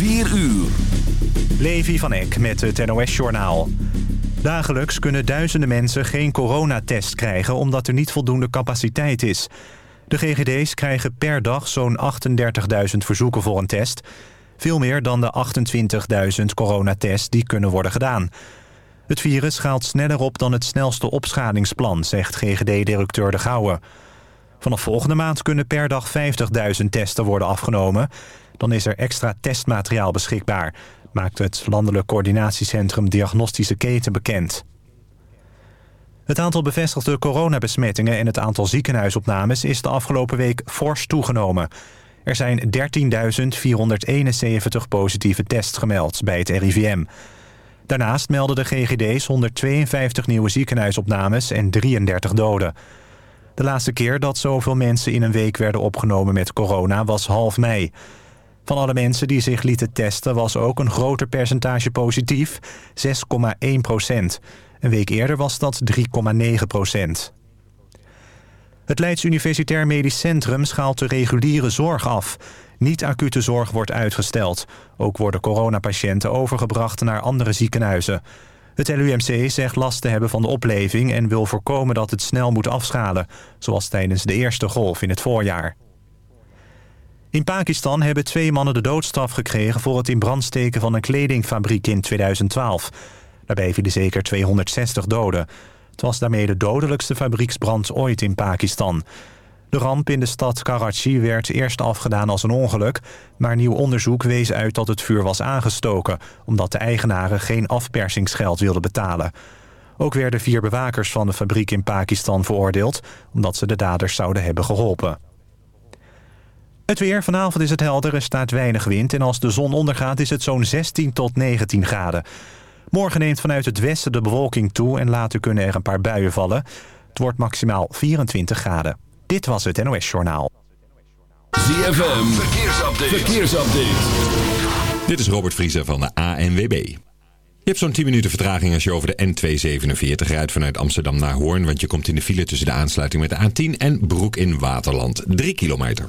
4 uur. Levi van Eck met het NOS-journaal. Dagelijks kunnen duizenden mensen geen coronatest krijgen... omdat er niet voldoende capaciteit is. De GGD's krijgen per dag zo'n 38.000 verzoeken voor een test. Veel meer dan de 28.000 coronatests die kunnen worden gedaan. Het virus schaalt sneller op dan het snelste opschalingsplan... zegt GGD-directeur De Gouwe. Vanaf volgende maand kunnen per dag 50.000 testen worden afgenomen. Dan is er extra testmateriaal beschikbaar... maakt het Landelijk Coördinatiecentrum Diagnostische Keten bekend. Het aantal bevestigde coronabesmettingen en het aantal ziekenhuisopnames... is de afgelopen week fors toegenomen. Er zijn 13.471 positieve tests gemeld bij het RIVM. Daarnaast melden de GGD's 152 nieuwe ziekenhuisopnames en 33 doden. De laatste keer dat zoveel mensen in een week werden opgenomen met corona was half mei. Van alle mensen die zich lieten testen was ook een groter percentage positief, 6,1 procent. Een week eerder was dat 3,9 procent. Het Leids Universitair Medisch Centrum schaalt de reguliere zorg af. Niet-acute zorg wordt uitgesteld. Ook worden coronapatiënten overgebracht naar andere ziekenhuizen. Het LUMC zegt last te hebben van de opleving... en wil voorkomen dat het snel moet afschalen... zoals tijdens de eerste golf in het voorjaar. In Pakistan hebben twee mannen de doodstraf gekregen... voor het in brand steken van een kledingfabriek in 2012. Daarbij vielen zeker 260 doden. Het was daarmee de dodelijkste fabrieksbrand ooit in Pakistan. De ramp in de stad Karachi werd eerst afgedaan als een ongeluk... maar nieuw onderzoek wees uit dat het vuur was aangestoken... omdat de eigenaren geen afpersingsgeld wilden betalen. Ook werden vier bewakers van de fabriek in Pakistan veroordeeld... omdat ze de daders zouden hebben geholpen. Het weer. Vanavond is het helder, er staat weinig wind... en als de zon ondergaat is het zo'n 16 tot 19 graden. Morgen neemt vanuit het westen de bewolking toe... en later kunnen er een paar buien vallen. Het wordt maximaal 24 graden. Dit was het NOS Journaal. ZFM, verkeersupdate. verkeersupdate. Dit is Robert Vriezer van de ANWB. Je hebt zo'n 10 minuten vertraging als je over de N247 rijdt vanuit Amsterdam naar Hoorn... want je komt in de file tussen de aansluiting met de A10 en Broek in Waterland. 3 kilometer.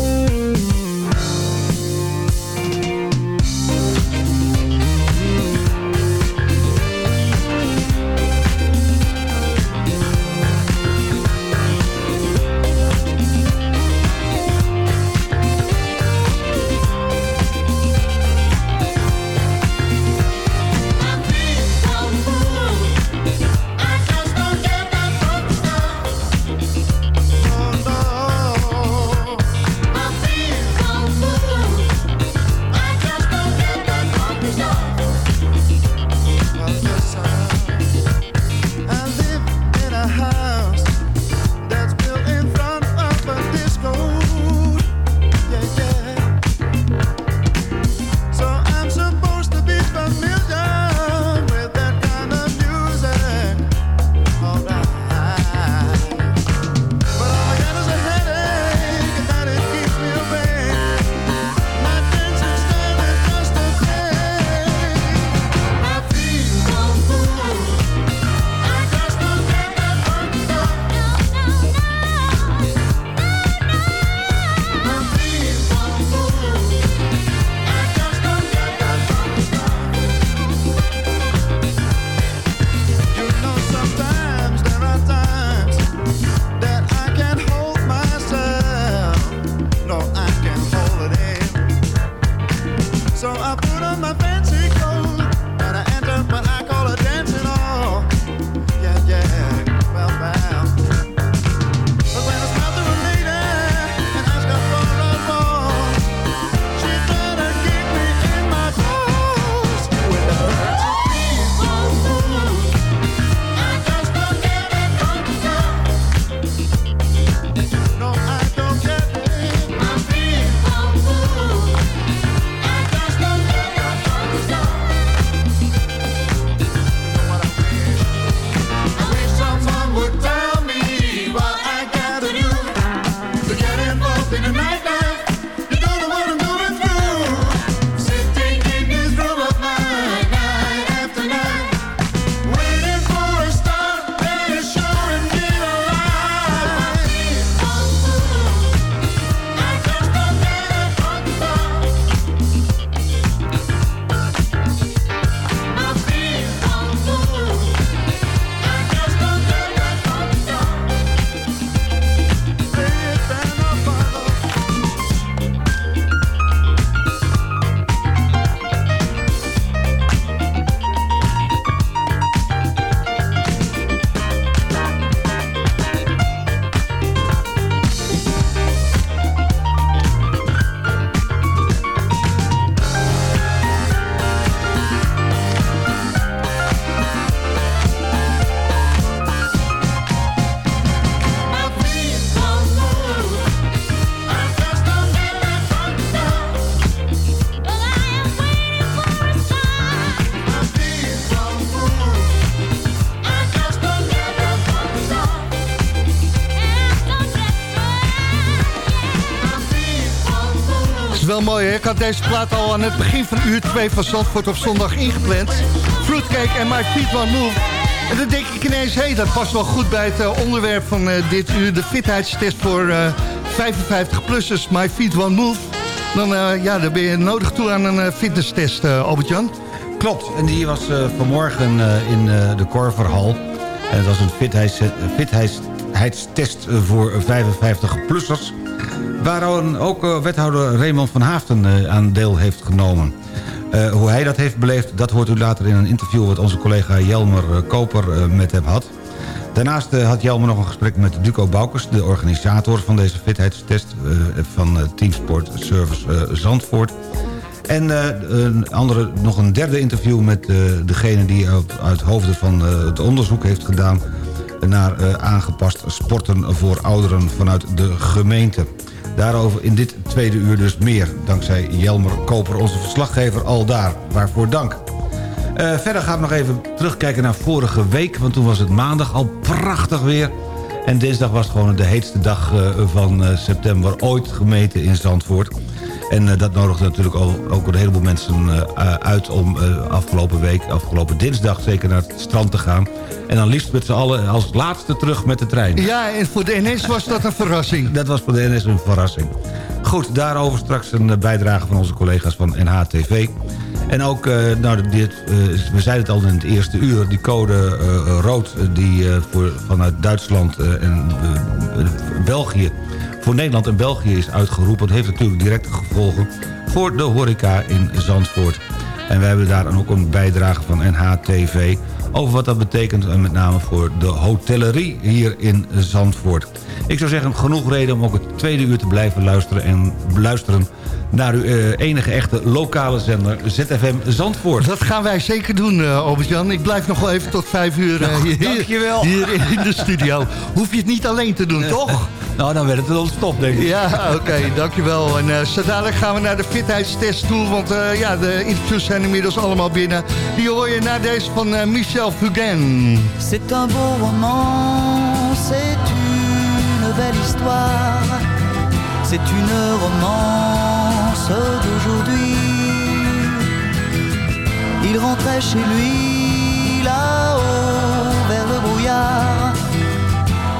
had deze plaat al aan het begin van uur 2 van Zandvoort op zondag ingepland. Fruitcake en My Feet One Move. En dan denk ik ineens, hé, hey, dat past wel goed bij het uh, onderwerp van uh, dit uur. De fitheidstest voor uh, 55-plussers, My Feet One Move. Dan, ja, dan ben je nodig toe aan een fitnesstest, Albert-Jan. Klopt, en die was vanmorgen in de Korverhal. En dat was een fitheids, fitheidstest voor 55-plussers. Waar ook wethouder Raymond van Haafden aan deel heeft genomen. Uh, hoe hij dat heeft beleefd, dat hoort u later in een interview... wat onze collega Jelmer Koper met hem had. Daarnaast had Jelmer nog een gesprek met Duco Boukers... de organisator van deze fitheidstest van Teamsport Service Zandvoort. En een andere, nog een derde interview met degene die uit hoofden van het onderzoek heeft gedaan... naar aangepast sporten voor ouderen vanuit de gemeente. Daarover in dit tweede uur dus meer. Dankzij Jelmer Koper, onze verslaggever, al daar. Waarvoor dank. Uh, verder gaan we nog even terugkijken naar vorige week. Want toen was het maandag al prachtig weer. En dinsdag was gewoon de heetste dag uh, van uh, september ooit gemeten in Zandvoort. En uh, dat nodigde natuurlijk ook een heleboel mensen uh, uit om afgelopen week, afgelopen dinsdag zeker naar het strand te gaan. En dan liefst met z'n allen als laatste terug met de trein. Ja, en voor de NS was dat een verrassing. dat was voor de NS een verrassing. Goed, daarover straks een bijdrage van onze collega's van NHTV. En ook, nou, dit, we zeiden het al in het eerste uur... die code rood die voor, vanuit Duitsland en België voor Nederland en België is uitgeroepen. Dat heeft natuurlijk directe gevolgen voor de horeca in Zandvoort. En we hebben daar dan ook een bijdrage van NHTV over wat dat betekent... en met name voor de hotellerie hier in Zandvoort. Ik zou zeggen, genoeg reden om ook het tweede uur te blijven luisteren... en luisteren naar uw uh, enige echte lokale zender ZFM Zandvoort. Dat gaan wij zeker doen, uh, Albert-Jan. Ik blijf nog wel even tot vijf uur uh, nou, hier, dankjewel. hier in de studio. Hoef je het niet alleen te doen, toch? Nou, dan werd het wel stop, denk ik. Ja, oké, okay, dankjewel. En uh, zo dadelijk gaan we naar de fitheidstest toe, want uh, ja, de interviews zijn inmiddels allemaal binnen. Die hoor je na deze van uh, Michel Fugain. C'est un beau roman, c'est une belle histoire, c'est une romance d'aujourd'hui. Il rentrait chez lui, là-haut, vers le brouillard.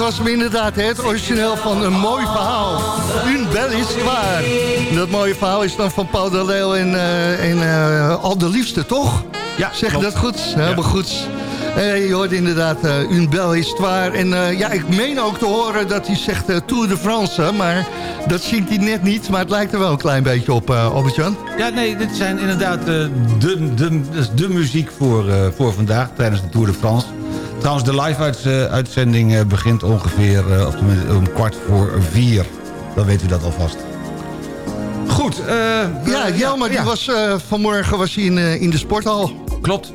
was hem inderdaad, het origineel van een mooi verhaal. Une belle histoire. Dat mooie verhaal is dan van Paul de Leeuw en, en eh, Al de Liefste, toch? Ja, Zeg klopt. dat goed? Helemaal goed. Eh, je hoort inderdaad eh Une belle histoire. En ja, ik meen ook te horen dat hij zegt Tour de France. Maar dat zingt hij net niet. Maar het lijkt er wel een klein beetje op, eh Albert-Jan. Ja, nee, dit zijn inderdaad de, de, is de muziek voor, voor vandaag tijdens de Tour de France. Trouwens, de live-uitzending eh, begint ongeveer eh, of om kwart voor vier. Dan weet u dat alvast. Goed. eh, Ja, eh, Jelmer, die was, eh, vanmorgen was hij in, eh, in de sporthal. Klopt.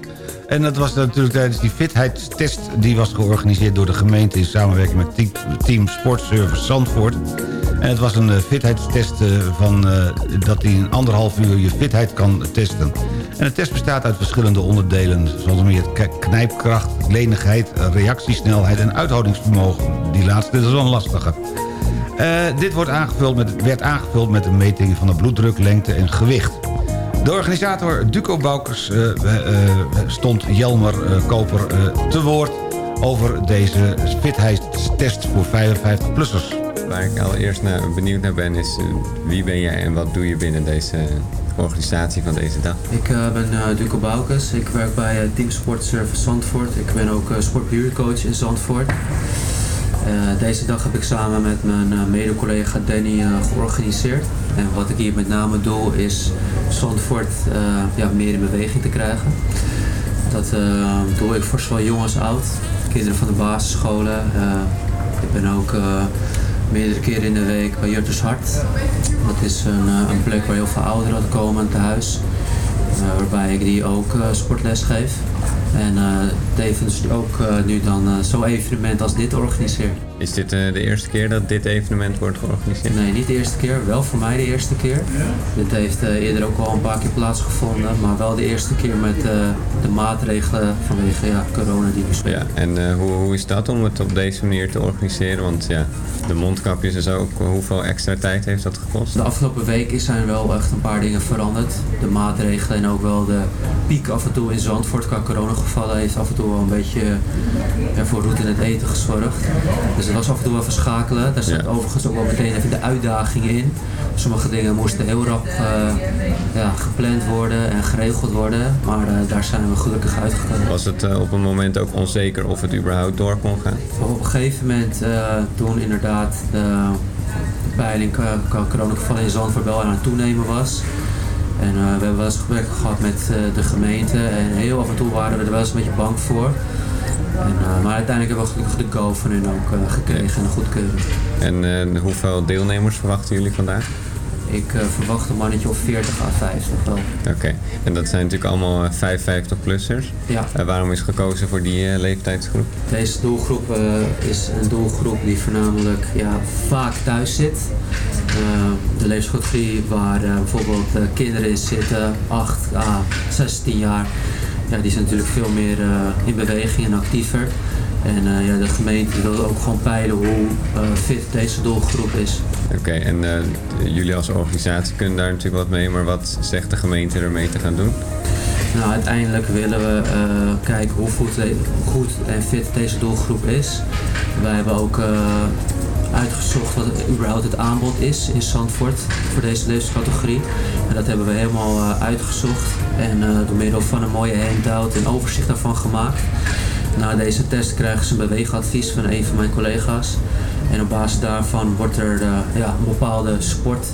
En dat was natuurlijk tijdens die fitheidstest... die was georganiseerd door de gemeente... in samenwerking met Team, team Sportservice Zandvoort. En het was een eh, fitheidstest eh, van, eh, dat die in anderhalf uur je fitheid kan testen. En de test bestaat uit verschillende onderdelen... zoals meer knijpkracht, lenigheid, reactiesnelheid en uithoudingsvermogen. Die laatste is een lastige. Eh, dit wordt aangevuld met, werd aangevuld met een meting van de bloeddruk, lengte en gewicht. De organisator Duco Boukers eh, eh, stond Jelmer Koper te woord over deze fitheidstest voor 55-plussers. Waar ik allereerst benieuwd naar ben is wie ben jij en wat doe je binnen deze organisatie van deze dag? Ik eh, ben uh, Duco Boukes. Ik werk bij eh, Team Sport Service Zandvoort. Ik ben ook uh, sportbuurtcoach in Zandvoort. Uh, deze dag heb ik samen met mijn uh, mede-collega Danny uh, georganiseerd. En wat ik hier met name doe is Zandvoort ja, meer in beweging te krijgen. Dat doe ik voor zowel jong als oud. Kinderen van de basisscholen. ik ben ook meerdere keren in de week bij Jutters Hart. Dat is een, een plek waar heel veel ouderen komen te huis. Uh, waarbij ik die ook uh, sportles geef. En uh, tevens ook nu dan zo'n evenement als dit organiseer. Is dit de eerste keer dat dit evenement wordt georganiseerd? Nee, niet de eerste keer. Wel voor mij de eerste keer. Dit heeft eerder ook al een paar keer plaatsgevonden. Maar wel de eerste keer met de maatregelen vanwege ja, corona die we spelen. Ja, en hoe, hoe is dat om het op deze manier te organiseren? Want ja, de mondkapjes en zo, ook, hoeveel extra tijd heeft dat gekost? De afgelopen weken zijn wel echt een paar dingen veranderd. De maatregelen en ook wel de piek af en toe in Zandvoort qua coronagevallen heeft af en toe wel een beetje ja, voor route in het eten gezorgd. Dus het was af en toe wel verschakelen. Daar zat ja. overigens ook wel meteen even de uitdaging in. Sommige dingen moesten heel rap uh, ja, gepland worden en geregeld worden. Maar uh, daar zijn we gelukkig uitgekomen. Was het op een moment ook onzeker of het überhaupt door kon gaan? Op een gegeven moment toen inderdaad de, de peiling qua coronagevallen in Zandvoort wel aan het toenemen was. En uh, we hebben wel eens gesprekken gehad met uh, de gemeente en heel af en toe waren we er wel eens een beetje bang voor. En, uh, maar uiteindelijk hebben we gelukkig de go van hun ook gekregen en een goedkeuring. En hoeveel deelnemers verwachten jullie vandaag? Ik verwacht een mannetje of 40 à 50 wel. Oké, okay. en dat zijn natuurlijk allemaal 55-plussers. Ja. waarom is gekozen voor die leeftijdsgroep? Deze doelgroep is een doelgroep die voornamelijk ja, vaak thuis zit. Uh, de leeftijdscategorie waar uh, bijvoorbeeld uh, kinderen in zitten, 8 à 16 jaar, ja, die zijn natuurlijk veel meer in beweging en actiever. En ja, de gemeente wil ook gewoon peilen hoe fit deze doelgroep is. Oké, okay, en jullie als organisatie kunnen daar natuurlijk wat mee, maar wat zegt de gemeente ermee te gaan doen? Nou, uiteindelijk willen we kijken hoe goed, goed en fit deze doelgroep is. Wij hebben ook uitgezocht wat überhaupt het aanbod is in Zandvoort voor deze leeftijdscategorie. En dat hebben we helemaal uitgezocht en door middel van een mooie handout een overzicht daarvan gemaakt. Na deze test krijgen ze een beweegadvies van een van mijn collega's. En op basis daarvan wordt er uh, ja, een bepaalde sport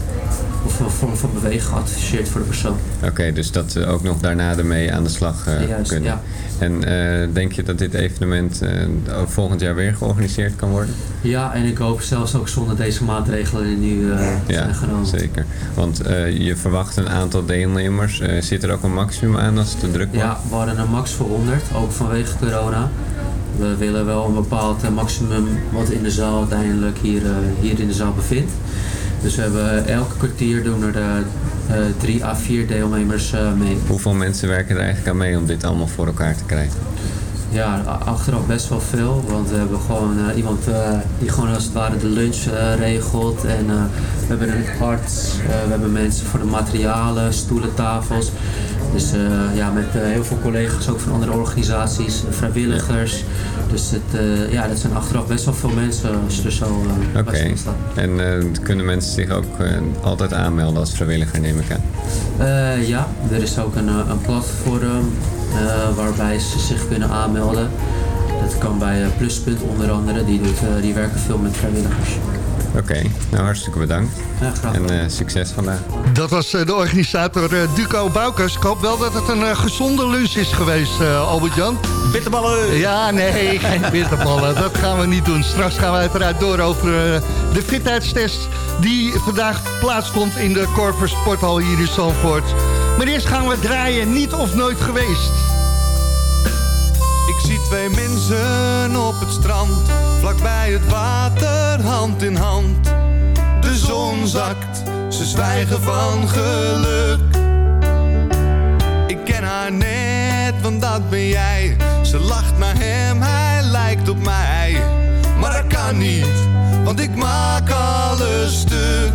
of een vorm van bewegen geadviseerd voor de persoon. Oké, okay, dus dat ze ook nog daarna ermee aan de slag uh, Juist, kunnen. Ja. En uh, denk je dat dit evenement uh, ook volgend jaar weer georganiseerd kan worden? Ja, en ik hoop zelfs ook zonder deze maatregelen die nu ja, zijn genomen. zeker. Want je verwacht een aantal deelnemers. zit er ook een maximum aan als het te druk wordt? Ja, we hadden een max voor 100, ook vanwege corona. We willen wel een bepaald maximum wat in de zaal uiteindelijk hier, hier in de zaal bevindt. Dus we hebben elke kwartier doen er de, uh, drie à vier deelnemers mee. Hoeveel mensen werken er eigenlijk aan mee om dit allemaal voor elkaar te krijgen? Ja, achteraf best wel veel. Want we hebben gewoon eh, iemand eh, die gewoon als het ware de lunch eh, regelt. En we hebben een arts, we hebben mensen voor de materialen, stoelen, tafels. Dus ja, met heel veel collega's ook van andere organisaties, vrijwilligers. Dus het, ja, dat zijn achteraf best wel veel mensen als je er zo Oké. bij stilstaat. En kunnen mensen zich ook altijd aanmelden als vrijwilliger, neem ik aan? Ja, er is ook een, een platform waarbij ze zich kunnen aanmelden. Dat kan bij eh, Pluspunt onder andere, die, doet, eh, die werken veel met vrijwilligers. Oké, nou hartstikke bedankt. Ja, graag En eh, succes vandaag. Dat was eh, de organisator eh, Duco Boukers. Ik hoop wel dat het een eh, gezonde lunch is geweest, eh, Albert-Jan. Bitterballen! Ja, nee, geen bitterballen. Dat gaan we niet doen. Straks gaan we uiteraard door over eh, de fitheidstest... die vandaag plaatsvond in de Corver Sporthal hier in Zandvoort. Maar eerst gaan we draaien Niet of Nooit Geweest. Ik zie twee mensen op het strand, vlakbij het water, hand in hand. De zon zakt, ze zwijgen van geluk. Ik ken haar net, want dat ben jij. Ze lacht naar hem, hij lijkt op mij. Maar dat kan niet, want ik maak alles stuk.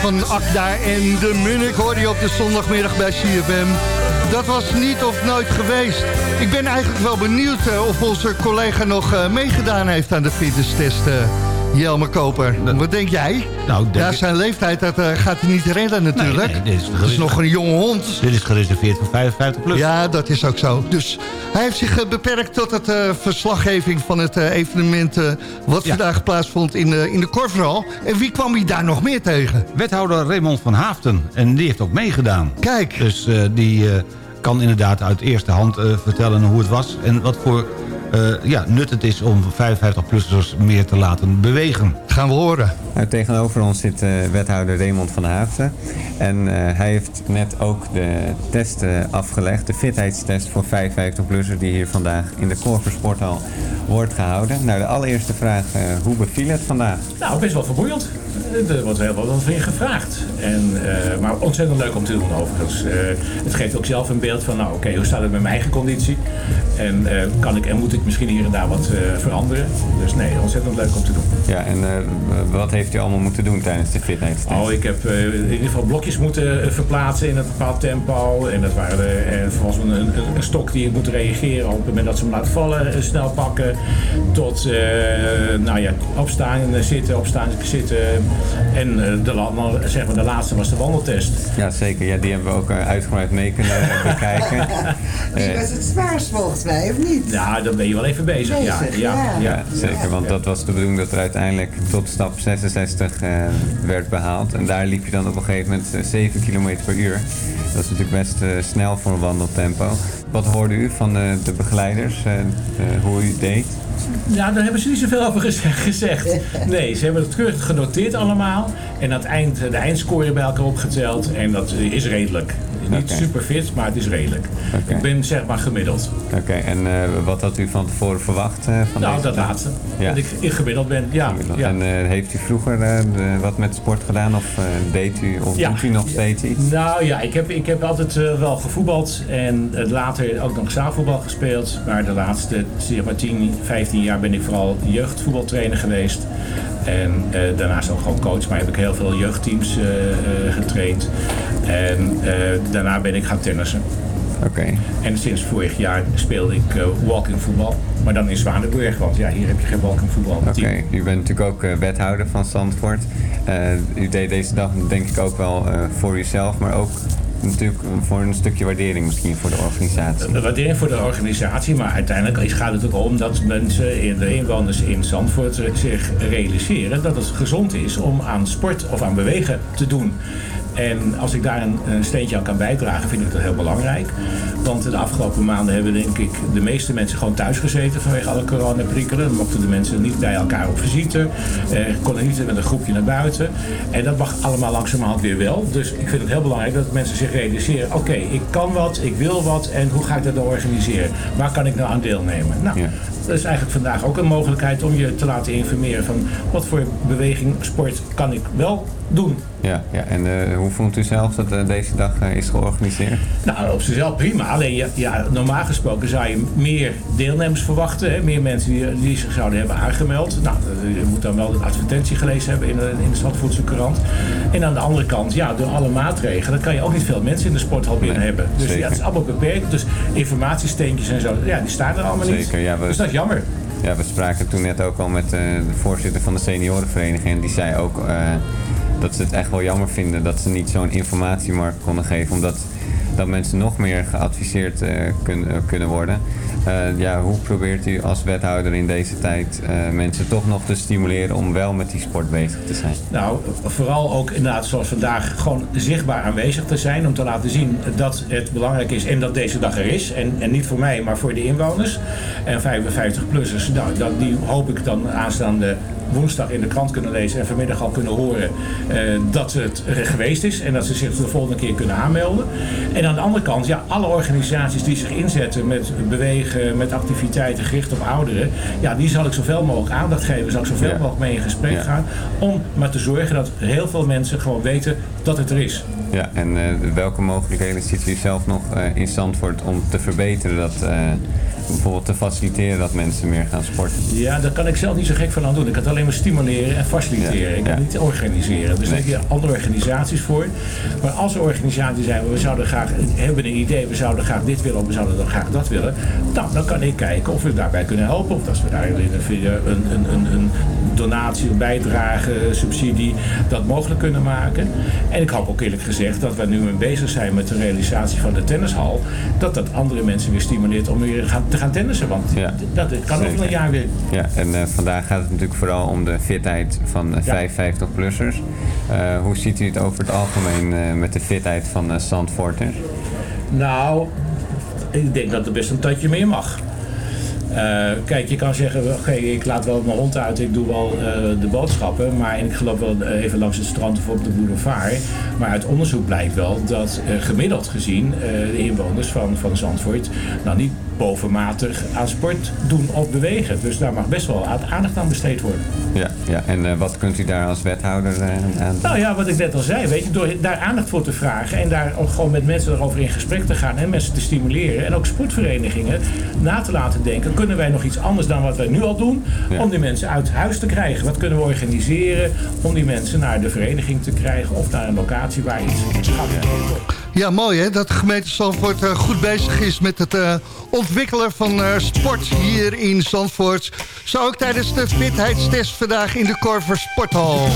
Van Akda en de Munnik hoor je op de zondagmiddag bij CFM. Dat was niet of nooit geweest. Ik ben eigenlijk wel benieuwd eh, of onze collega nog eh, meegedaan heeft aan de fitnesstest. eh Jelmer Koper. Wat denk jij? Nou, denk ja, ik- zijn leeftijd dat, gaat hij niet redden natuurlijk. Nee, nee, dit is dat is nog een jonge hond. Dit is gereserveerd voor 55 plus. Ja, dat is ook zo. Dus hij heeft zich eh, beperkt tot het eh, verslaggeving van het eh, evenement... wat Ja. vandaag plaatsvond in, de in de Korverhal. En wie kwam hij daar nog meer tegen? Wethouder Raymond van Haafden. En die heeft ook meegedaan. Kijk. Dus die kan inderdaad uit eerste hand vertellen hoe het was... en wat voor ja, nut het is om 55-plussers meer te laten bewegen. Gaan we horen. Nou, tegenover ons zit eh, wethouder Raymond van Haafden. En eh, hij heeft net ook de test eh, afgelegd, de fitheidstest voor 55-plussers... die hier vandaag in de Korver Sporthal wordt gehouden. Nou, de allereerste vraag, eh, hoe beviel het vandaag? Nou, best wel vermoeiend. Er wordt heel wat van je gevraagd. En, eh, maar ontzettend leuk om te doen overigens. Eh, het geeft ook zelf een beeld van, nou oké, hoe staat het met mijn eigen conditie? En eh, kan ik en moet ik misschien hier en daar wat eh, veranderen? Dus nee, ontzettend leuk om te doen. Ja, en eh, wat heeft u allemaal moeten doen tijdens de fitheidstest? Oh, ik heb eh, in ieder geval blokjes moeten eh, verplaatsen in een bepaald tempo. En dat waren de, en vervolgens een, een, een stok die ik moet reageren op het moment dat ze hem laat vallen, snel pakken. Tot, eh, nou ja, opstaan, zitten, opstaan, zitten. En de, zeg maar, de laatste was de wandeltest. Ja, zeker. Ja, die hebben we ook uitgebreid mee kunnen bekijken. Die was het zwaarst volgens mij, of niet? Ja, dan ben je wel even bezig. Ja, Bezig, ja, ja. ja. Ja, zeker. Want dat was de bedoeling dat er uiteindelijk tot stap 66 eh, werd behaald. En daar liep je dan op een gegeven moment eh, 7 km per uur. Dat is natuurlijk best eh, snel voor een wandeltempo. Wat hoorde u van eh, de begeleiders, eh, eh, hoe u het deed? Ja, daar hebben ze niet zoveel over geze- gezegd. Nee, ze hebben het keurig genoteerd allemaal. En aan het eind de eindscore bij elkaar opgeteld. En dat is redelijk. Niet super fit, maar het is redelijk. Ik ben zeg maar gemiddeld. Oké, en eh, wat had u van tevoren verwacht eh, van Nou, deze dat dag? laatste. Ja. Dat ik, ik gemiddeld ben, ja. ja. En eh, heeft u vroeger wat met sport gedaan of deed u of Ja. doet u nog steeds iets? Nou ja, ik heb, ik heb altijd wel gevoetbald en later ook nog zaalvoetbal gespeeld. Maar de laatste zeg maar 10, 15 jaar ben ik vooral jeugdvoetbaltrainer geweest. En daarnaast ook gewoon coach, maar heb ik heel veel jeugdteams getraind. En daarna ben ik gaan tennissen. Oké. En sinds vorig jaar speelde ik eh, walking voetbal. Maar dan in Zwanenburg, want ja, hier heb je geen walking voetbal. Oké, u bent natuurlijk ook eh, wethouder van Zandvoort. Eh, u deed deze dag denk ik ook wel voor uzelf, maar ook natuurlijk voor een stukje waardering misschien voor de organisatie. Een waardering voor de organisatie, maar uiteindelijk gaat het ook om dat mensen, in- de inwoners in Zandvoort zich realiseren dat het gezond is om aan sport of aan bewegen te doen. En als ik daar een, een steentje aan kan bijdragen, vind ik dat heel belangrijk. Want de afgelopen maanden hebben denk ik de meeste mensen gewoon thuis gezeten vanwege alle coronaprikkelen. Dan mochten de mensen niet bij elkaar op visite, eh, konden niet met een groepje naar buiten. En dat mag allemaal langzamerhand weer wel. Dus ik vind het heel belangrijk dat mensen zich realiseren, oké, ik kan wat, ik wil wat en hoe ga ik dat dan organiseren? Waar kan ik nou aan deelnemen? Nou, dat is eigenlijk vandaag ook een mogelijkheid om je te laten informeren van wat voor beweging, sport kan ik wel doen. Ja, ja. en eh, hoe vond u zelf dat eh, deze dag eh, is georganiseerd? Nou, op zichzelf prima. Alleen ja, ja, normaal gesproken zou je meer deelnemers verwachten. Hè? Meer mensen die, die zich zouden hebben aangemeld. Nou, je moet dan wel de advertentie gelezen hebben in de, in de Stadvoedse krant. En aan de andere kant, ja, door alle maatregelen kan je ook niet veel mensen in de sporthal binnen hebben. Dus zeker. ja, het is allemaal beperkt. Dus informatiesteentjes en zo, ja, die staan er allemaal niet. Zeker, ja, we- Dus dat is jammer. Ja, we spraken toen net ook al met de voorzitter van de seniorenvereniging. En die zei ook dat ze het echt wel jammer vinden dat ze niet zo'n informatiemarkt konden geven. Omdat dat mensen nog meer geadviseerd eh, kunnen worden. Eh, ja, hoe probeert u als wethouder in deze tijd eh, mensen toch nog te stimuleren om wel met die sport bezig te zijn? Nou, vooral ook inderdaad zoals vandaag gewoon zichtbaar aanwezig te zijn. Om te laten zien dat het belangrijk is en dat deze dag er is. En, en niet voor mij, maar voor de inwoners. En 55-plussers, nou, dat, die hoop ik dan aanstaande woensdag in de krant kunnen lezen. En vanmiddag al kunnen horen eh, dat het er geweest is. En dat ze zich de volgende keer kunnen aanmelden. En aan de andere kant, ja, alle organisaties die zich inzetten met bewegen, met activiteiten gericht op ouderen. Ja, die zal ik zoveel mogelijk aandacht geven. Zal ik zoveel Ja. mogelijk mee in gesprek Ja. gaan. Om maar te zorgen dat heel veel mensen gewoon weten dat het er is. Ja, en eh, welke mogelijkheden ziet u zelf nog eh, in Zandvoort om te verbeteren dat... bijvoorbeeld te faciliteren dat mensen meer gaan sporten? Ja, daar kan ik zelf niet zo gek van aan doen. Ik kan het alleen maar stimuleren en faciliteren. ik kan niet organiseren. Dus daar heb je andere organisaties voor. Maar als er organisaties zijn, we zouden graag, hebben een idee, we zouden graag dit willen of we zouden dan graag dat willen. Nou, dan kan ik kijken of we daarbij kunnen helpen. Of als we daar via een, een, een, een donatie, een bijdrage, subsidie, dat mogelijk kunnen maken. En ik hoop ook eerlijk gezegd dat we nu mee bezig zijn met de realisatie van de tennishal. Dat dat andere mensen weer stimuleert om weer gaan, te gaan tennissen. Want dat kan over een Zeker. jaar weer. Ja, en eh, vandaag gaat het natuurlijk vooral om de fitheid van eh, 55-plussers. Eh, hoe ziet u het over het algemeen eh, met de fitheid van uh, Zandvoorters? Nou, ik denk dat er best een tatje meer mag. Eh, kijk, je kan zeggen, oké, ik laat wel mijn hond uit, ik doe wel eh, de boodschappen, maar ik loop wel eh, even langs het strand of op de boulevard. Maar uit onderzoek blijkt wel dat eh, gemiddeld gezien eh, de inwoners van, van Zandvoort nou niet bovenmatig aan sport doen of bewegen. Dus daar mag best wel aandacht aan besteed worden. Ja, ja. en eh, wat kunt u daar als wethouder eh, aan doen? Nou ja, wat ik net al zei, weet je, door daar aandacht voor te vragen en daar ook gewoon met mensen erover in gesprek te gaan en mensen te stimuleren en ook sportverenigingen na te laten denken, kunnen wij nog iets anders dan wat wij nu al doen Ja. om die mensen uit huis te krijgen? Wat kunnen we organiseren om die mensen naar de vereniging te krijgen of naar een locatie waar iets gaat. Ja, mooi hè, dat de gemeente Zandvoort eh, goed bezig is met het eh, ontwikkelen van eh, sport hier in Zandvoort. Zo ook tijdens de fitheidstest vandaag in de Corver Sporthal.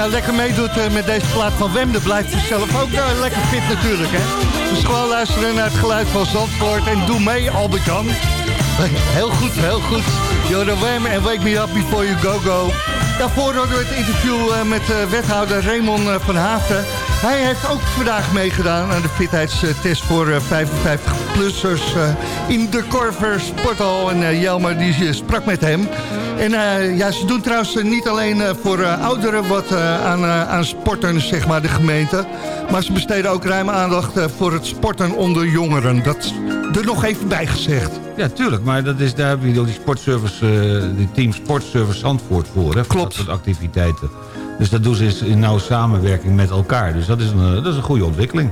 Nou lekker meedoet eh, met deze plaat van Wem, blijft je zelf ook eh, lekker fit natuurlijk. Hè? Dus gewoon luisteren naar het geluid van Zandvoort en doe mee, Albert Jan. Heel goed, heel goed. Jorden Wem en Wake Me Up Before You Go Go. Daarvoor hadden we het interview eh, met wethouder Raymond van Haafden. Hij heeft ook vandaag meegedaan aan de fitheidstest voor 55-plussers in de Corver Sporthal. En Jelmer die sprak met hem. En eh, ja, ze doen trouwens eh, niet alleen eh, voor ouderen wat aan, aan sporten, zeg maar, de gemeente. Maar ze besteden ook ruime aandacht voor het sporten onder jongeren. Dat er nog even bij gezegd. Ja, tuurlijk. Maar dat is, daar heb je die sportservice, die team Sportservice Zandvoort voor. Hè, voor Klopt. Dat soort activiteiten. Dus dat doen ze in nauwe samenwerking met elkaar. Dus dat is een, dat is een goede ontwikkeling.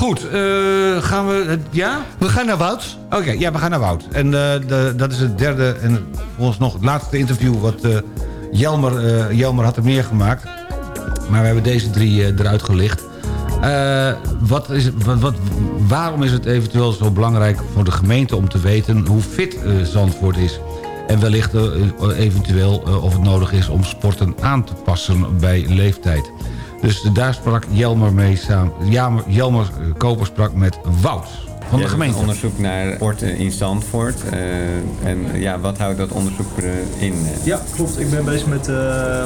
Goed, eh, gaan we... Ja? We gaan naar Wout. Oké, ja, we gaan naar Wout. En eh, de, dat is het derde en volgens nog het laatste interview... wat eh, Jelmer, Jelmer had er meer gemaakt. Maar we hebben deze drie eruit gelicht. Wat is, wat, wat, waarom is het eventueel zo belangrijk voor de gemeente om te weten hoe fit Zandvoort is? En wellicht eventueel of het nodig is om sporten aan te passen bij leeftijd. Dus daar sprak Jelmer mee samen. Jelmer, eh, Koper sprak met Wout van de gemeente. onderzoek naar sporten in Zandvoort. eh, en ja, wat houdt dat onderzoek in? Ja, klopt. Ik ben bezig met eh,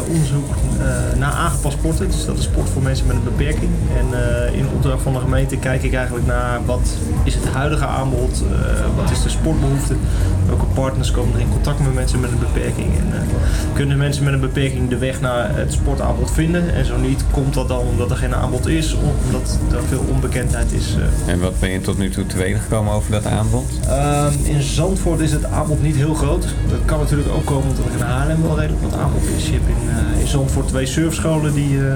onderzoek eh, naar aangepast sporten. Dus dat is sport voor mensen met een beperking. En eh, in opdracht van de gemeente kijk ik eigenlijk naar wat is het huidige aanbod, eh, wat is de sportbehoefte, welke partners komen er in contact met mensen met een beperking. En eh, kunnen mensen met een beperking de weg naar het sportaanbod vinden? En zo niet, komt dat dan omdat er geen aanbod is, omdat er veel onbekendheid is. En wat ben je tot nu toe te weten gekomen over dat aanbod? Ehm, in Zandvoort is het aanbod niet heel groot. Dat kan natuurlijk ook komen omdat er in Haarlem wel redelijk wat aanbod is. Je hebt in, eh, in Zandvoort twee surfscholen die, eh,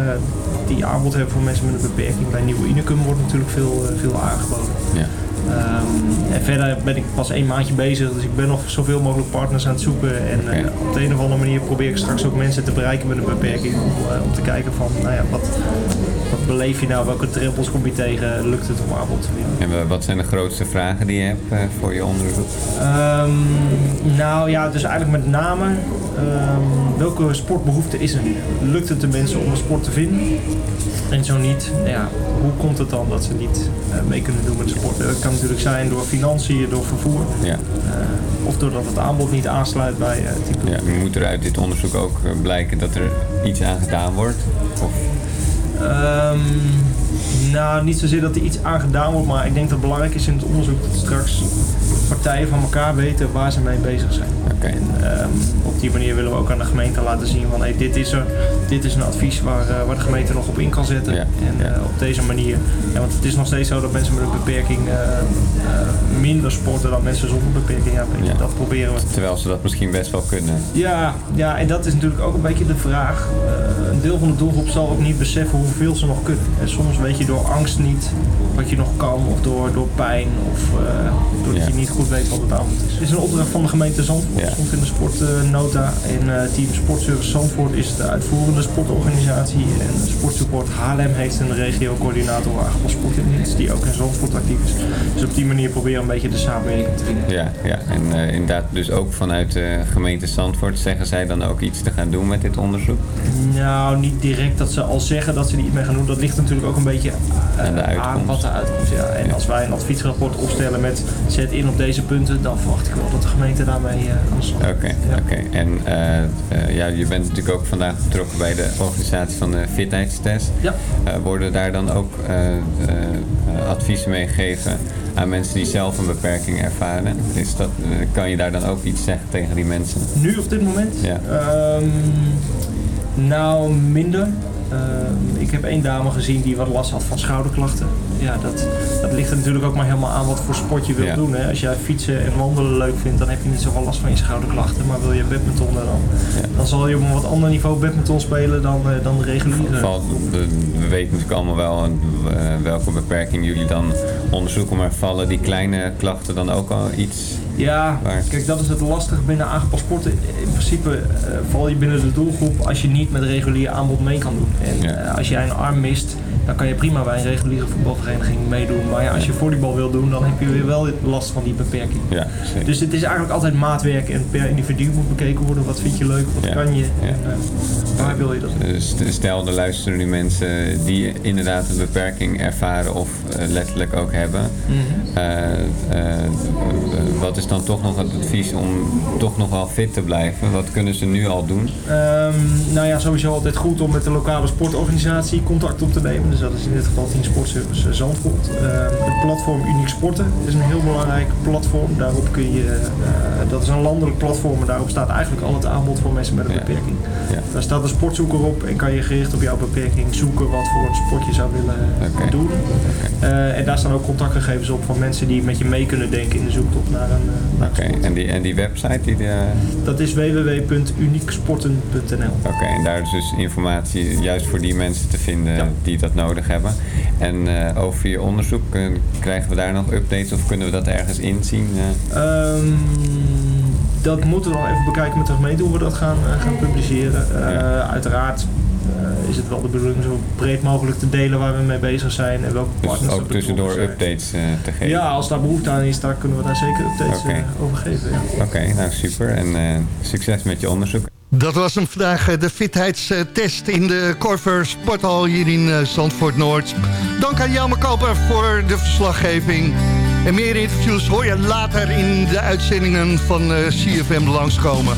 die aanbod hebben voor mensen met een beperking. Bij Nieuwe Unicum wordt natuurlijk veel, eh, veel aangeboden. Ja. Ehm, en verder ben ik pas één maandje bezig, dus ik ben nog zoveel mogelijk partners aan het zoeken. En op de een of andere manier probeer ik straks ook mensen te bereiken met een beperking. Om, om te kijken van, nou ja, wat, wat beleef je nou, welke drempels kom je tegen, lukt het om aanbod te vinden. En wa- wat zijn de grootste vragen die je hebt eh, voor je onderzoek? Ehm, nou ja, dus eigenlijk met name ehm, welke sportbehoefte is er? Lukt het de mensen om een sport te vinden? En zo niet, nou ja, hoe komt het dan dat ze niet eh, mee kunnen doen met sport? Dat kan natuurlijk zijn door financiën, door vervoer. Ja. eh, of doordat het aanbod niet aansluit bij het type. Ja, moet er uit dit onderzoek ook blijken dat er iets aan gedaan wordt? Of, Ehm, nou, niet zozeer dat er iets aan gedaan wordt, maar ik denk dat het belangrijk is in het onderzoek dat straks partijen van elkaar weten waar ze mee bezig zijn. En ehm, op die manier willen we ook aan de gemeente laten zien van hey, dit is er, dit is een advies waar, eh, waar de gemeente nog op in kan zetten. En eh, op deze manier, ja, want het is nog steeds zo dat mensen met een beperking eh, minder sporten dan mensen zonder beperking. Ja, Dat proberen we. terwijl ze dat misschien best wel kunnen. Ja, ja, en dat is natuurlijk ook een beetje de vraag. Een deel van de doelgroep zal ook niet beseffen hoeveel ze nog kunnen. En soms weet je door angst niet wat je nog kan, of door, door pijn, of eh, doordat je niet goed weet wat het aanbod is. Het is een opdracht van de gemeente Zandvoort. Stond in de sportnota. en eh, Team Sportservice Zandvoort is de uitvoerende sportorganisatie. En Sportsupport Haarlem heeft een regio-coördinator aangepast dienst, die ook in Zandvoort actief is. Dus op die manier proberen we een beetje de samenwerking te vinden. Ja, ja. en eh, inderdaad dus ook vanuit de gemeente Zandvoort zeggen zij dan ook iets te gaan doen met dit onderzoek? Nou, niet direct dat ze al zeggen dat ze er iets mee gaan doen. Dat ligt natuurlijk ook een beetje Aan de uitkomst. aan wat de uitkomst. Ja. En als wij een adviesrapport opstellen met zet in op deze punten, dan verwacht ik wel dat de gemeente daarmee eh, aan de slag gaat. Oké, oké. En eh, eh, ja, je bent natuurlijk ook vandaag betrokken bij de organisatie van de fitheidstest. Ja. Worden daar dan ook adviezen mee gegeven aan mensen die zelf een beperking ervaren? Is dat, kan je daar dan ook iets zeggen tegen die mensen? Nu op dit moment? Ja. Ehm, nou, minder. Ehm, ik heb één dame gezien die wat last had van schouderklachten. Ja, dat, dat ligt er natuurlijk ook maar helemaal aan wat voor sport je wilt Ja. doen. Hè. Als jij fietsen en wandelen leuk vindt, dan heb je niet zoveel last van je schouderklachten. Maar wil je badmintonnen dan, dan zal je op een wat ander niveau badminton spelen dan, eh, dan de reguliere. Valt- we, we weten natuurlijk allemaal wel eh, welke beperking jullie dan onderzoeken, maar vallen die kleine klachten dan ook al iets Ja, kijk, dat is het lastige binnen aangepast sporten. In principe eh, val je binnen de doelgroep als je niet met regulier aanbod mee kan doen. En eh, als jij een arm mist, dan kan je prima bij een reguliere voetbalvereniging meedoen. Maar ja, als je volleybal wil doen, dan heb je weer wel last van die beperking. Ja, zeker. Dus het is eigenlijk altijd maatwerk en per individu moet bekeken worden. Wat vind je leuk, wat kan je en eh, waar wil je dat? Dus stel, er luisteren nu mensen die inderdaad een beperking ervaren of eh, letterlijk ook hebben. Mhm. Eh, wat is dan toch nog het advies om toch nog wel fit te blijven? Wat kunnen ze nu al doen? Ehm, nou ja, sowieso altijd goed om met de lokale sportorganisatie contact op te nemen. Dus dat is in dit geval Team Sportservice Zandvoort. Ehm, het platform Uniek Sporten is een heel belangrijk platform. Daarop kun je, eh, dat is een landelijk platform en daarop staat eigenlijk al het aanbod voor mensen met een beperking. Daar staat een sportzoeker op en kan je gericht op jouw beperking zoeken wat voor een sport je zou willen eh, doen. Eh, en daar staan ook contactgegevens op van mensen die met je mee kunnen denken in de zoektocht naar een, eh, Oké, en, die, en die website? Die de... Dat is www.unieksporten.nl. Oké, en daar is dus informatie juist voor die mensen te vinden die dat nodig hebben. En eh, over je onderzoek, krijgen we daar nog updates of kunnen we dat ergens inzien? Ehm, dat moeten we dan even bekijken met de gemeente hoe we dat gaan, eh, gaan publiceren. Uiteraard is het wel de bedoeling zo breed mogelijk te delen waar we mee bezig zijn en welke Dus partners er ook tussendoor zijn. updates te geven. Ja, als daar behoefte aan is, daar kunnen we daar zeker updates over geven. Ja. Oké, nou super. En succes met je onderzoek. Dat was hem vandaag, eh, de fitheidstest in de Corver Sporthal hier in eh, Zandvoort Noord. Dank aan Jelme Koper voor de verslaggeving. En meer interviews hoor je later in de uitzendingen van eh, CFM langskomen.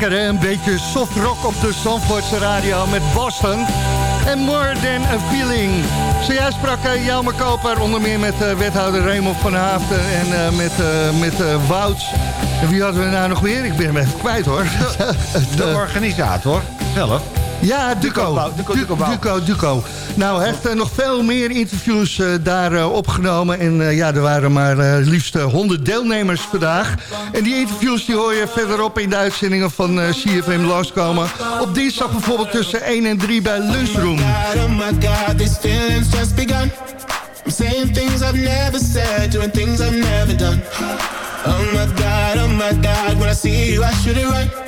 Lekker hè, een beetje soft rock op de Zandvoortse radio met Boston. En More Than a Feeling. Zojuist sprak uh, Jelmer Koper onder meer met eh, wethouder Raymond van Haafden en eh, met, eh met Wouts. En wie hadden we nou nog weer? Ik ben hem even kwijt hoor. De organisator zelf. Ja, Duco. Duco, Du- Duco Bouw. Duco, Duco. Nou, hij heeft eh, nog veel meer interviews eh, daar eh, opgenomen. En eh, ja, er waren maar eh, liefst eh, 100 deelnemers vandaag. En die interviews die hoor je verderop in de uitzendingen van eh, CFM langskomen. Op dinsdag bijvoorbeeld tussen 1 en 3 bij Lunchroom. God, oh my God, these feelings just begun. I'm saying things I've never said, doing things I've never done. Oh my god, oh my god, when I see you, I should it right.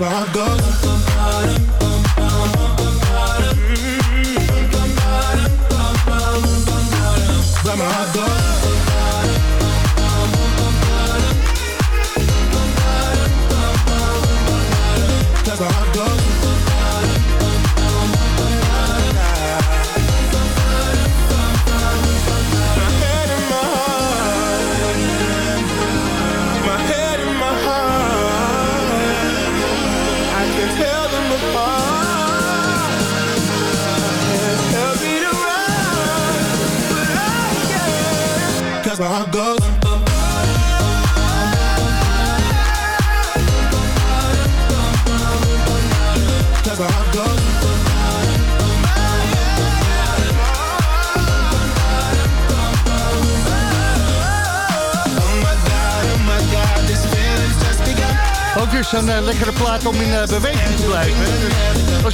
Ba-dum. Cause my heart goes. Weer zo'n eh, lekkere plaat om in eh, beweging te blijven.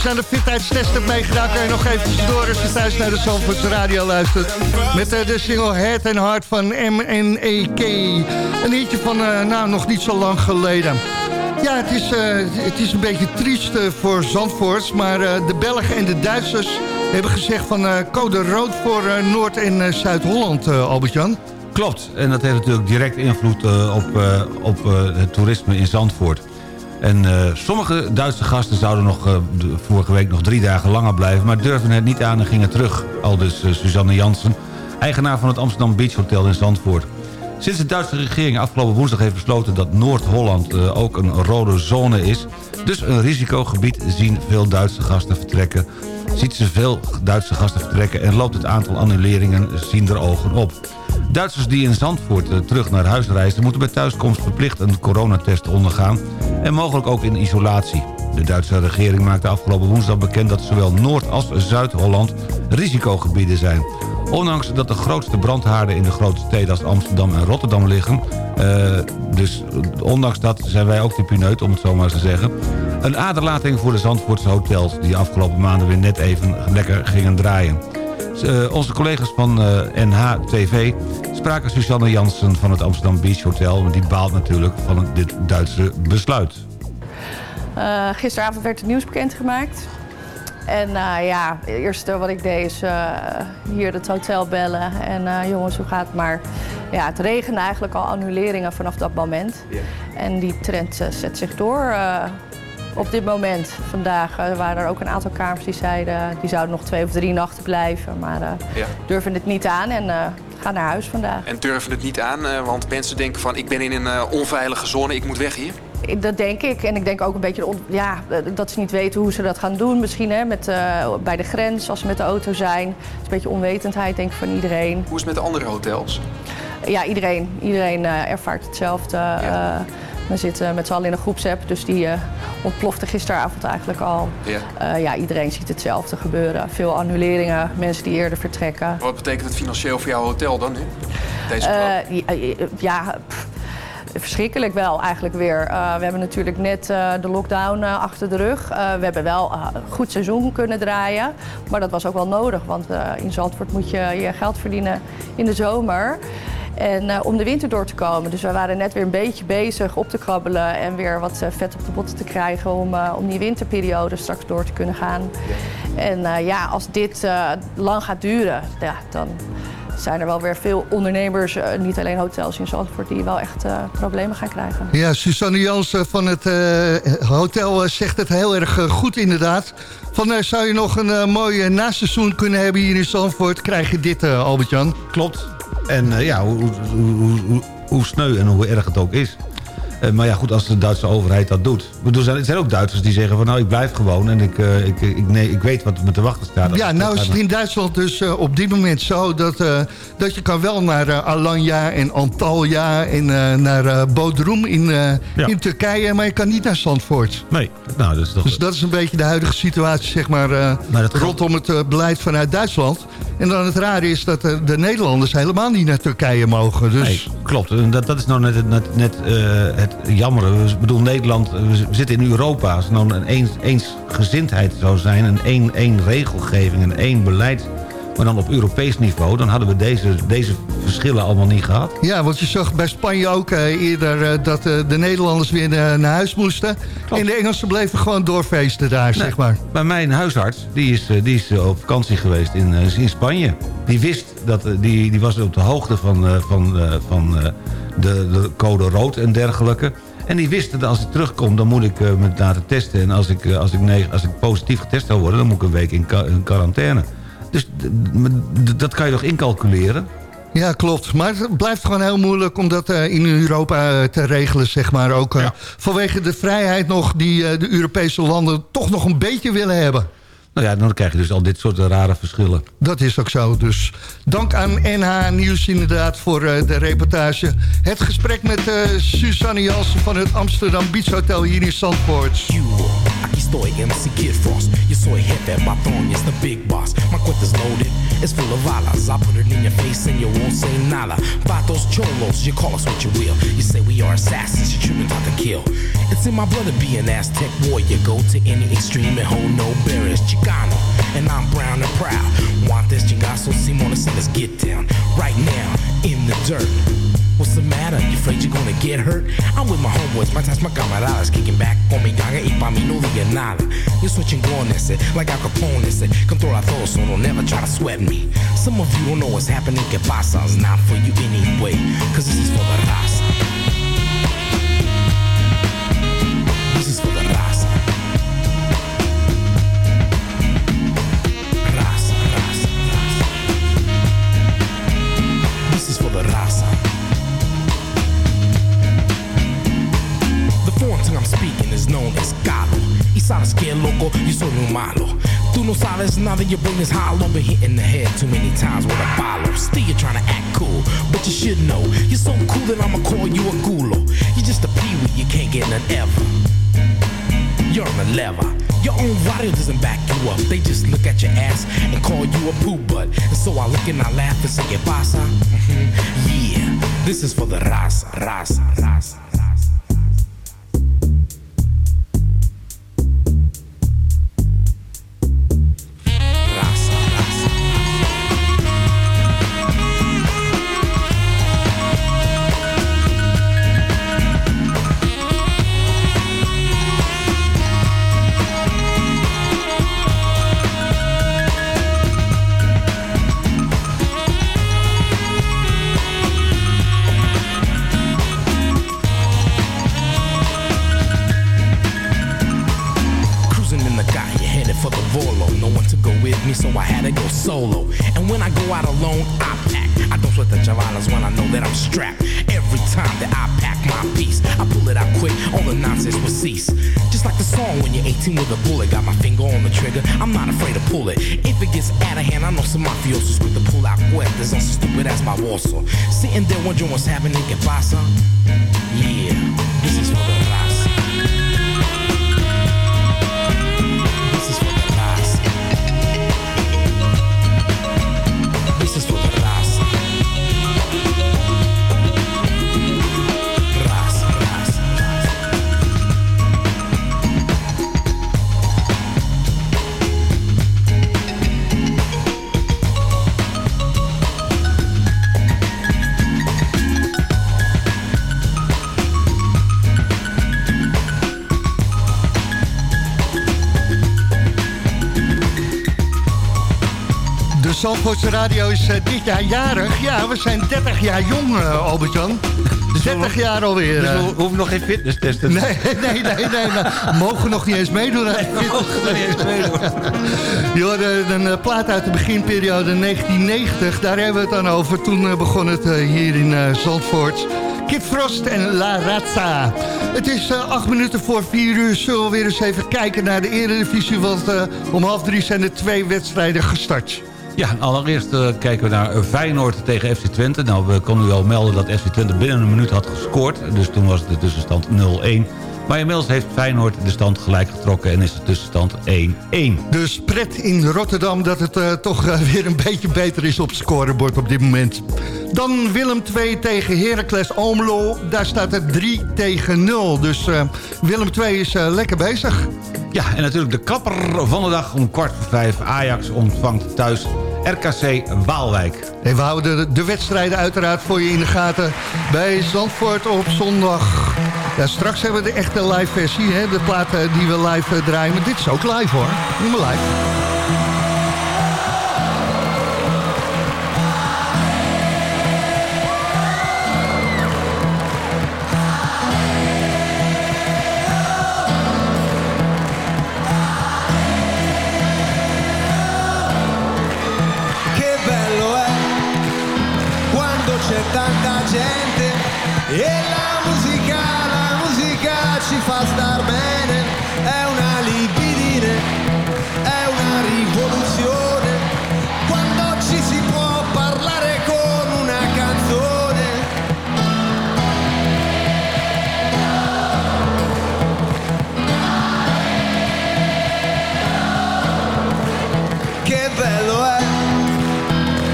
je aan de fitheidstest hebt meegedaan... kan je nog eventjes door als je thuis naar de Zandvoortse radio luistert. Met eh, de single Head and Heart van MNEK. Een liedje van, nou, nog niet zo lang geleden. Ja, het is, het is een beetje triest voor Zandvoort. Maar de Belgen en de Duitsers hebben gezegd van code rood voor Noord- en Zuid-Holland, Albert-Jan. Klopt, en dat heeft natuurlijk direct invloed op, op het toerisme in Zandvoort. En eh, sommige Duitse gasten zouden nog eh, vorige week nog drie dagen langer blijven... maar durfden het niet aan en gingen terug. Al dus eh, Suzanne Jansen, eigenaar van het Amsterdam Beach Hotel in Zandvoort. Sinds de Duitse regering afgelopen woensdag heeft besloten... dat Noord-Holland ook een rode zone is... dus een risicogebied zien veel Duitse gasten vertrekken... ziet ze veel Duitse gasten vertrekken... en loopt het aantal annuleringen zien er ogen op. Duitsers die in Zandvoort terug naar huis reizen... moeten bij thuiskomst verplicht een coronatest ondergaan... en mogelijk ook in isolatie. De Duitse regering maakte afgelopen woensdag bekend... dat zowel Noord- als Zuid-Holland risicogebieden zijn. Ondanks dat de grootste brandhaarden in de grote steden als Amsterdam en Rotterdam liggen... eh, dus ondanks dat zijn wij ook de pineut, om het zo maar te zeggen... een aderlating voor de Zandvoortse hotels... die afgelopen maanden weer net even lekker gingen draaien. Eh, onze collega's van eh, NH-TV spraken Suzanne Jansen van het Amsterdam Beach Hotel... want die baalt natuurlijk van dit Duitse besluit. Eh, gisteravond werd het nieuws bekendgemaakt. En ja, het eerste wat ik deed is hier het hotel bellen. En jongens, hoe gaat het maar? Ja, het regende eigenlijk al annuleringen vanaf dat moment. En die trend zet zich door op dit moment. Vandaag eh, waren er ook een aantal kamers die zeiden... die zouden nog twee of drie nachten blijven. Maar eh, Ja. durven het niet aan en eh, gaan naar huis vandaag. En durven het niet aan, eh, want mensen denken van ik ben in een eh, onveilige zone, ik moet weg hier. Dat denk ik. En ik denk ook een beetje ja, dat ze niet weten hoe ze dat gaan doen. Misschien hè, met, eh, bij de grens, als ze met de auto zijn. Het is een beetje onwetendheid denk ik van iedereen. Hoe is het met de andere hotels? Ja, iedereen, iedereen eh, ervaart hetzelfde. Eh, we zitten met z'n allen in een groepsapp, dus die eh, ontplofte gisteravond eigenlijk al. Ja. Eh, ja, iedereen ziet hetzelfde gebeuren. Veel annuleringen, mensen die eerder vertrekken. Wat betekent het financieel voor jouw hotel dan nu? Deze klap? ja, pff. verschrikkelijk wel eigenlijk weer. We hebben natuurlijk net de lockdown achter de rug. We hebben wel een goed seizoen kunnen draaien. Maar dat was ook wel nodig, want in Zandvoort moet je je geld verdienen in de zomer. En eh, om de winter door te komen. Dus we waren net weer een beetje bezig op te krabbelen en weer wat eh, vet op de botten te krijgen om, eh, om die winterperiode straks door te kunnen gaan. En eh, ja, als dit eh, lang gaat duren, ja, dan zijn er wel weer veel ondernemers, niet alleen hotels in Zandvoort, die wel echt eh, problemen gaan krijgen. Ja, Susanne Jansen van het eh, hotel zegt het heel erg goed inderdaad. Van, zou je nog een eh, mooi naseizoen kunnen hebben hier in Zandvoort... krijg je dit, eh, Albert-Jan. Klopt. En eh, ja, hoe, hoe, hoe, hoe, hoe sneu en hoe erg het ook is. Eh, maar ja, goed, als de Duitse overheid dat doet. Ik bedoel, er zijn ook Duitsers die zeggen van... nou, ik blijf gewoon en ik, eh, ik, ik, nee, ik weet wat me te wachten staat. Ja, nou is het in Duitsland dus eh, op dit moment zo... dat, dat je kan wel naar Alanya en Antalya en naar Bodrum in, eh, in Turkije... maar je kan niet naar Zandvoort. Nee, nou, dat is toch... Dus dat is een beetje de huidige situatie, zeg maar, rondom het beleid vanuit Duitsland. En dan het rare is dat de Nederlanders helemaal niet naar Turkije mogen. Dus... Nee, klopt. Dat, dat is nou net, net, net het jammere. Ik bedoel, Nederland, we z- we zitten in Europa. Als er nou een eens, eensgezindheid zou zijn... en één, één regelgeving en één beleid... maar dan op Europees niveau... dan hadden we deze, deze verschillen allemaal niet gehad. Ja, want je zag bij Spanje ook eh, eerder eh, dat eh, de Nederlanders weer naar huis moesten. En de Engelsen bleven gewoon doorfeesten daar, zeg maar. Maar mijn huisarts, die is, die is op vakantie geweest in, in Spanje. Die wist dat, die, die was op de hoogte van, van, van de, de code rood en dergelijke. En die wist dat als ik terugkom, dan moet ik eh, me laten testen. En als ik, als, ik als ik positief getest zou worden, dan moet ik een week in, in quarantaine. Dus dat kan je toch incalculeren? Ja, klopt. Maar het blijft gewoon heel moeilijk om dat eh, in Europa eh, te regelen, zeg maar. Ook eh, vanwege de vrijheid nog die eh, de Europese landen toch nog een beetje willen hebben. Nou ja, dan krijg je dus al dit soort rare verschillen. Dat is ook zo. Dus dank aan NH Nieuws inderdaad voor eh, de reportage. Het gesprek met eh, Suzanne Jansen van het Amsterdam Beach Hotel hier in Zandvoort. Aquí estoy, MC Kid Frost. Yo soy jefe, patrón, it's the big boss. My cuenta's loaded, it's full of balas. I put it in your face and you won't say nada. Vatos, cholos, you call us what you will. You say we are assassins, you treat me not to kill. It's in my blood to be an Aztec warrior. Go to any extreme and hold no barriers. Chicano, and I'm brown and proud. Want this chingazo, Simona, so let's get down. Right now, in the dirt. What's the matter? You afraid you're gonna get hurt? I'm with my homeboys, my ties, my camaradas Kicking back con mi ganga y pa' mí no diga nada You're switching ese, eh, like Al Capone ese Controla todo, so don't never try to sweat me Some of you don't know what's happening, que pasa It's not for you anyway, cause this is for the raza speaking is known as Galo. Y sabes que loco, yo soy muy malo. Tú no sabes nada, your brain is hollow. Been hit in the head too many times with a follow. Still you're trying to act cool, but you should know. You're so cool that I'ma call you a gulo. You're just a peewee, you can't get none ever. You're on the lever. Your own radio doesn't back you up. They just look at your ass and call you a poo butt. And so I look and I laugh and say, ¿Qué pasa? Mhm. Yeah, this is for the raza, raza, raza. also. Sitting there wondering what's happening, ¿qué pasa? Zandvoortse Radio is eh, dit jaar jarig. Ja, we zijn 30 jaar jong, eh, Albert-Jan. 30 jaar alweer. Dus we hoeven nog geen fitnesstesten. Nee, nee, nee, nee. We mogen nog niet eens meedoen. aan Je hoorde een eh, plaat uit de beginperiode 1990. Daar hebben we het dan over. Toen begon het hier in Zandvoort. Kid Frost en La Razza. Het is eh, acht minuten voor vier uur. Zullen we weer eens even kijken naar de Eredivisie. Want om half drie zijn er twee wedstrijden gestart. Ja, allereerst eh, kijken we naar Feyenoord tegen FC Twente. Nou, we konden u al melden dat FC Twente binnen een minuut had gescoord. Dus toen was de tussenstand 0-1. Maar inmiddels heeft Feyenoord de stand gelijk getrokken en is de tussenstand 1-1. Dus pret in Rotterdam dat het eh, toch eh, weer een beetje beter is op het scorebord op dit moment. Dan Willem 2 tegen Heracles Almelo. Daar staat het 3 tegen 0. Dus Willem 2 is lekker bezig. Ja, en natuurlijk de klapper van de dag om kwart voor vijf. Ajax ontvangt thuis RKC Waalwijk. We houden de, de wedstrijden uiteraard voor je in de gaten bij Zandvoort op zondag. Ja, straks hebben we de echte live versie, hè? de platen die we live eh, draaien. Maar dit is ook live hoor, helemaal live. E la musica, la musica ci fa star bene, è una libidine, è una rivoluzione, quando ci si può parlare con una canzone. Che bello è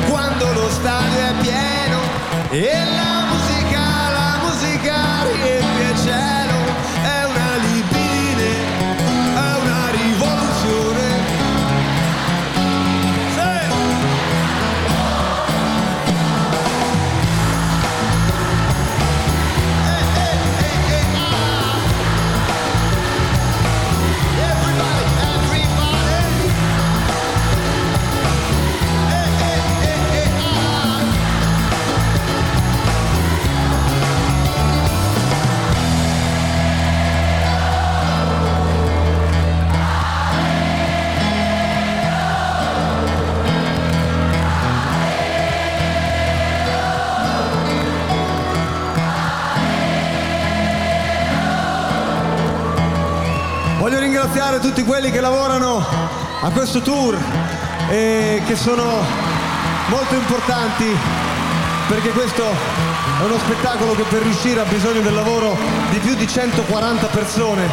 quando lo stadio è pieno. E la tutti quelli che lavorano a questo tour e che sono molto importanti perché questo è uno spettacolo che per riuscire ha bisogno del lavoro di più di 140 persone.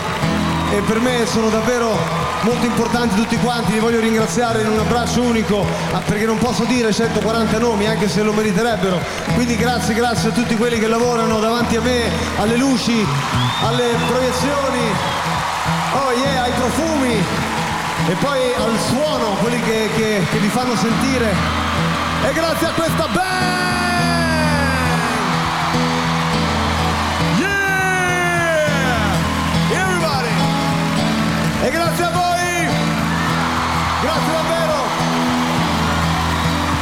E per me sono davvero molto importanti tutti quanti, li voglio ringraziare in un abbraccio unico ah, perché non posso dire 140 nomi anche se lo meriterebbero, quindi grazie, grazie a tutti quelli che lavorano davanti a me, alle luci, alle proiezioni, Oh yeah, ai profumi e poi al suono, quelli che, che- che vi fanno sentire. E grazie a questa band! E grazie a voi! Grazie davvero!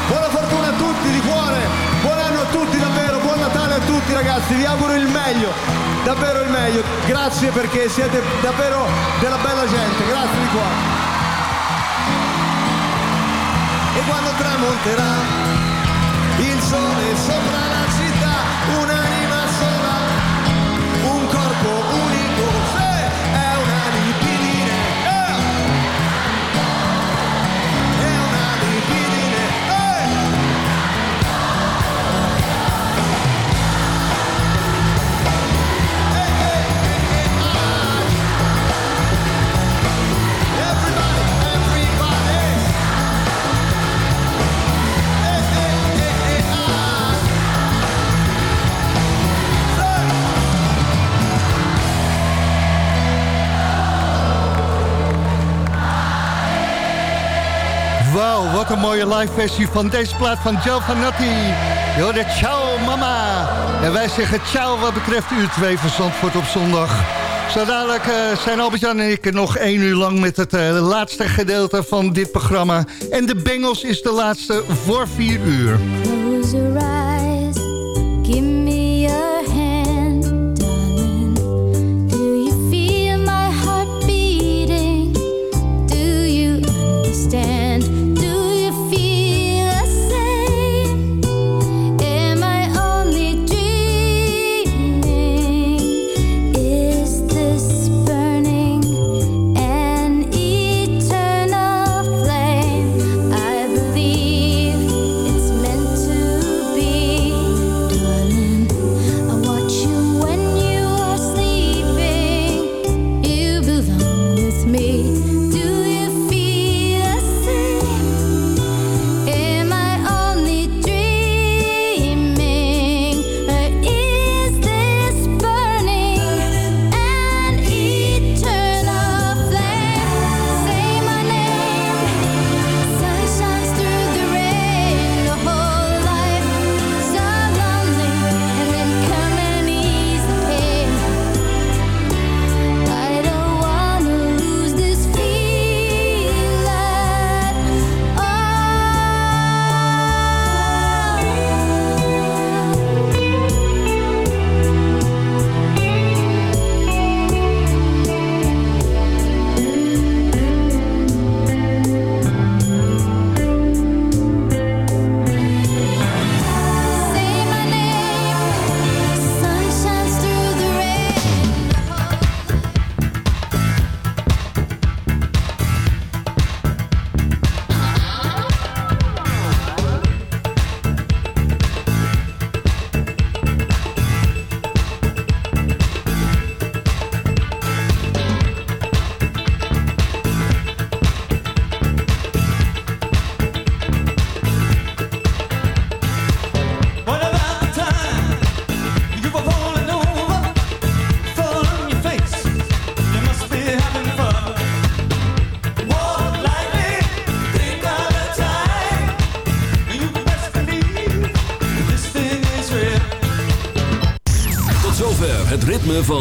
Buona fortuna a tutti di cuore, buon anno a tutti davvero, buon Natale a tutti ragazzi, vi auguro il meglio, davvero il meglio, grazie perché siete davvero della bella gente, grazie di cuore. E quando tramonterà il sole sopra Wat een mooie live versie van deze plaat van Joe Vanatti. Yo, de ciao mama. En wij zeggen ciao wat betreft uur 2 van Zandvoort op zondag. Zo dadelijk eh, zijn Albert-Jan en ik nog één uur lang met het eh, laatste gedeelte van dit programma. En de Bengals is de laatste voor vier uur.